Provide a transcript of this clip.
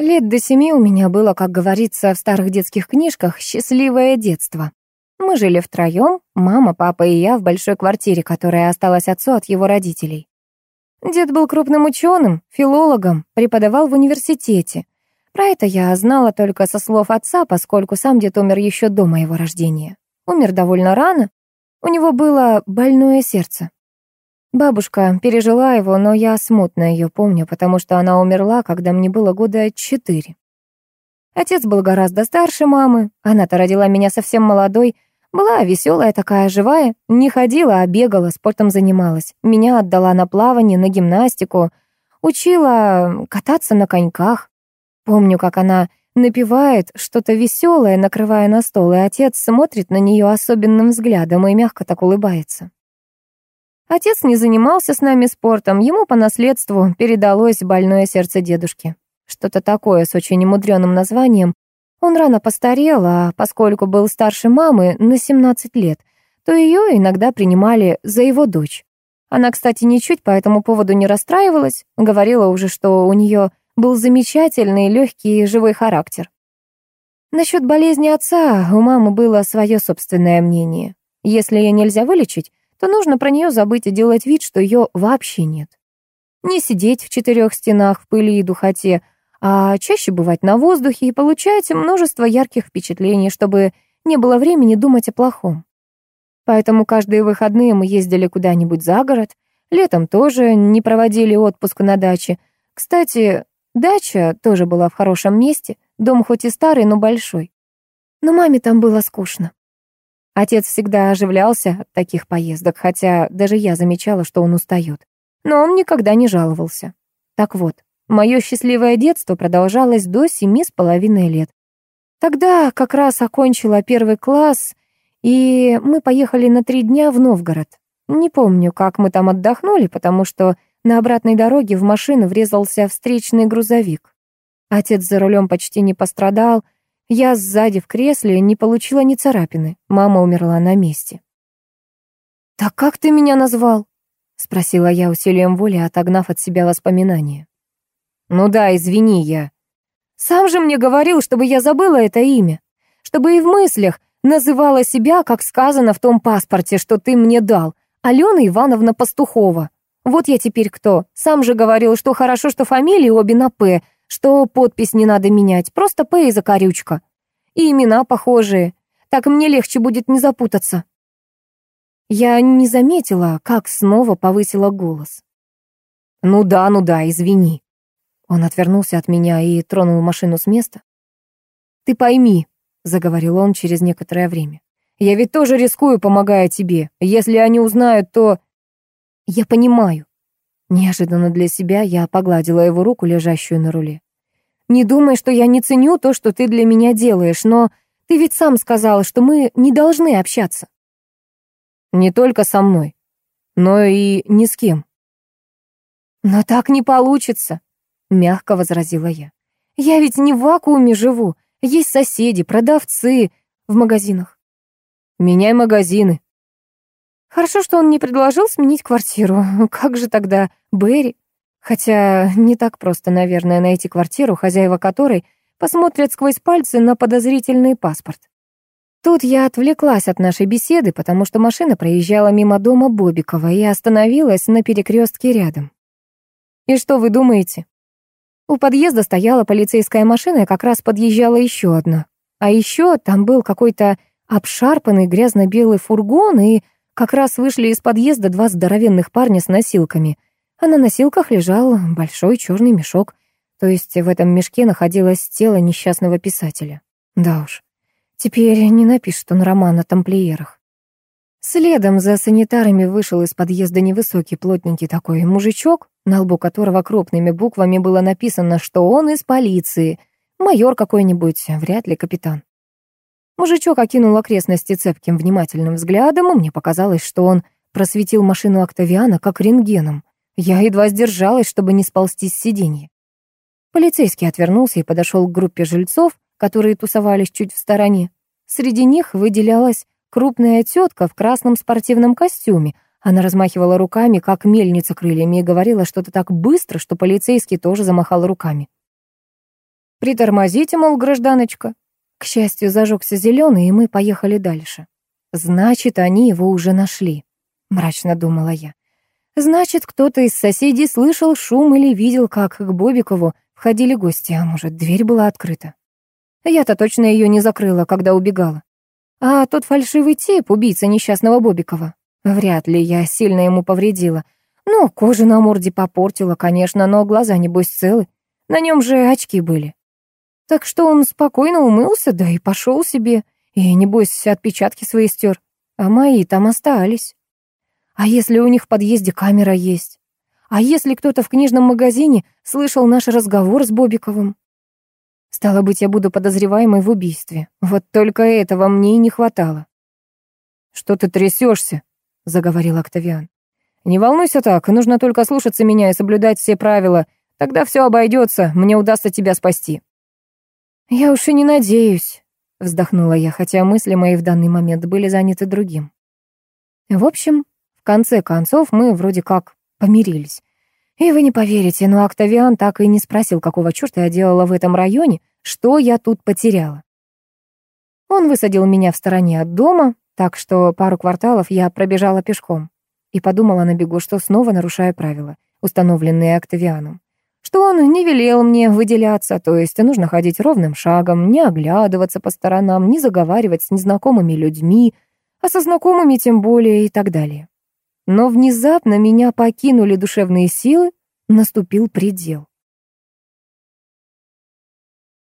Лет до семи у меня было, как говорится в старых детских книжках, счастливое детство. Мы жили втроем, мама, папа и я в большой квартире, которая осталась отцу от его родителей. Дед был крупным ученым, филологом, преподавал в университете. Про это я знала только со слов отца, поскольку сам дед умер еще до моего рождения. Умер довольно рано. У него было больное сердце. Бабушка пережила его, но я смутно ее помню, потому что она умерла, когда мне было года четыре. Отец был гораздо старше мамы, она-то родила меня совсем молодой, была веселая такая, живая, не ходила, а бегала, спортом занималась. Меня отдала на плавание, на гимнастику, учила кататься на коньках. Помню, как она напевает что-то веселое, накрывая на стол, и отец смотрит на нее особенным взглядом и мягко так улыбается. Отец не занимался с нами спортом, ему по наследству передалось больное сердце дедушки. Что-то такое с очень немудреным названием, он рано постарел, а поскольку был старше мамы на 17 лет, то ее иногда принимали за его дочь. Она, кстати, ничуть по этому поводу не расстраивалась, говорила уже, что у нее был замечательный, легкий и живой характер. Насчет болезни отца у мамы было свое собственное мнение. Если ее нельзя вылечить, то нужно про нее забыть и делать вид, что ее вообще нет. Не сидеть в четырех стенах в пыли и духоте, а чаще бывать на воздухе и получать множество ярких впечатлений, чтобы не было времени думать о плохом. Поэтому каждые выходные мы ездили куда-нибудь за город, летом тоже не проводили отпуск на даче. Кстати, дача тоже была в хорошем месте, дом хоть и старый, но большой. Но маме там было скучно. Отец всегда оживлялся от таких поездок, хотя даже я замечала, что он устает. Но он никогда не жаловался. Так вот, Мое счастливое детство продолжалось до семи с половиной лет. Тогда как раз окончила первый класс, и мы поехали на три дня в Новгород. Не помню, как мы там отдохнули, потому что на обратной дороге в машину врезался встречный грузовик. Отец за рулем почти не пострадал, я сзади в кресле не получила ни царапины. Мама умерла на месте. «Так как ты меня назвал?» — спросила я усилием воли, отогнав от себя воспоминания. «Ну да, извини, я...» «Сам же мне говорил, чтобы я забыла это имя. Чтобы и в мыслях называла себя, как сказано в том паспорте, что ты мне дал. Алена Ивановна Пастухова. Вот я теперь кто. Сам же говорил, что хорошо, что фамилии обе на «П», что подпись не надо менять, просто «П» и закорючка. И имена похожие. Так мне легче будет не запутаться». Я не заметила, как снова повысила голос. «Ну да, ну да, извини», он отвернулся от меня и тронул машину с места. «Ты пойми», — заговорил он через некоторое время, «я ведь тоже рискую, помогая тебе. Если они узнают, то...» «Я понимаю». Неожиданно для себя я погладила его руку, лежащую на руле. «Не думай, что я не ценю то, что ты для меня делаешь, но ты ведь сам сказал, что мы не должны общаться». «Не только со мной, но и ни с кем». «Но так не получится», мягко возразила я. Я ведь не в вакууме живу. Есть соседи, продавцы в магазинах. Меняй магазины. Хорошо, что он не предложил сменить квартиру. Как же тогда Берри? Хотя не так просто, наверное, найти квартиру, хозяева которой посмотрят сквозь пальцы на подозрительный паспорт. Тут я отвлеклась от нашей беседы, потому что машина проезжала мимо дома Бобикова и остановилась на перекрестке рядом. И что вы думаете? У подъезда стояла полицейская машина, и как раз подъезжала еще одна. А еще там был какой-то обшарпанный грязно-белый фургон, и как раз вышли из подъезда два здоровенных парня с носилками. А на носилках лежал большой черный мешок. То есть в этом мешке находилось тело несчастного писателя. Да уж, теперь не напишет он роман о тамплиерах. Следом за санитарами вышел из подъезда невысокий, плотненький такой мужичок, на лбу которого крупными буквами было написано, что он из полиции, майор какой-нибудь, вряд ли капитан. Мужичок окинул окрестности цепким внимательным взглядом, и мне показалось, что он просветил машину Октавиана как рентгеном. Я едва сдержалась, чтобы не сползти с сиденья. Полицейский отвернулся и подошел к группе жильцов, которые тусовались чуть в стороне. Среди них выделялась крупная тетка в красном спортивном костюме. Она размахивала руками, как мельница крыльями, и говорила что-то так быстро, что полицейский тоже замахал руками. Притормозите, мол, гражданочка. К счастью, зажегся зеленый, и мы поехали дальше. Значит, они его уже нашли, мрачно думала я. Значит, кто-то из соседей слышал шум или видел, как к Бобикову входили гости, а может, дверь была открыта. Я-то точно ее не закрыла, когда убегала. А тот фальшивый тип, убийца несчастного Бобикова, вряд ли я сильно ему повредила. Ну, кожу на морде попортила, конечно, но глаза, небось, целы. На нем же очки были. Так что он спокойно умылся, да и пошел себе. И, небось, отпечатки свои стер. А мои там остались. А если у них в подъезде камера есть? А если кто-то в книжном магазине слышал наш разговор с Бобиковым? Стало быть, я буду подозреваемой в убийстве. Вот только этого мне и не хватало. «Что ты трясешься?» — заговорил Октавиан. «Не волнуйся так, нужно только слушаться меня и соблюдать все правила. Тогда все обойдется, мне удастся тебя спасти». «Я уж и не надеюсь», — вздохнула я, хотя мысли мои в данный момент были заняты другим. В общем, в конце концов мы вроде как помирились. И вы не поверите, но Октавиан так и не спросил, какого черта я делала в этом районе, что я тут потеряла. Он высадил меня в стороне от дома, так что пару кварталов я пробежала пешком и подумала на бегу, что снова нарушаю правила, установленные Октавианом. Что он не велел мне выделяться, то есть нужно ходить ровным шагом, не оглядываться по сторонам, не заговаривать с незнакомыми людьми, а со знакомыми тем более и так далее. Но внезапно меня покинули душевные силы, наступил предел.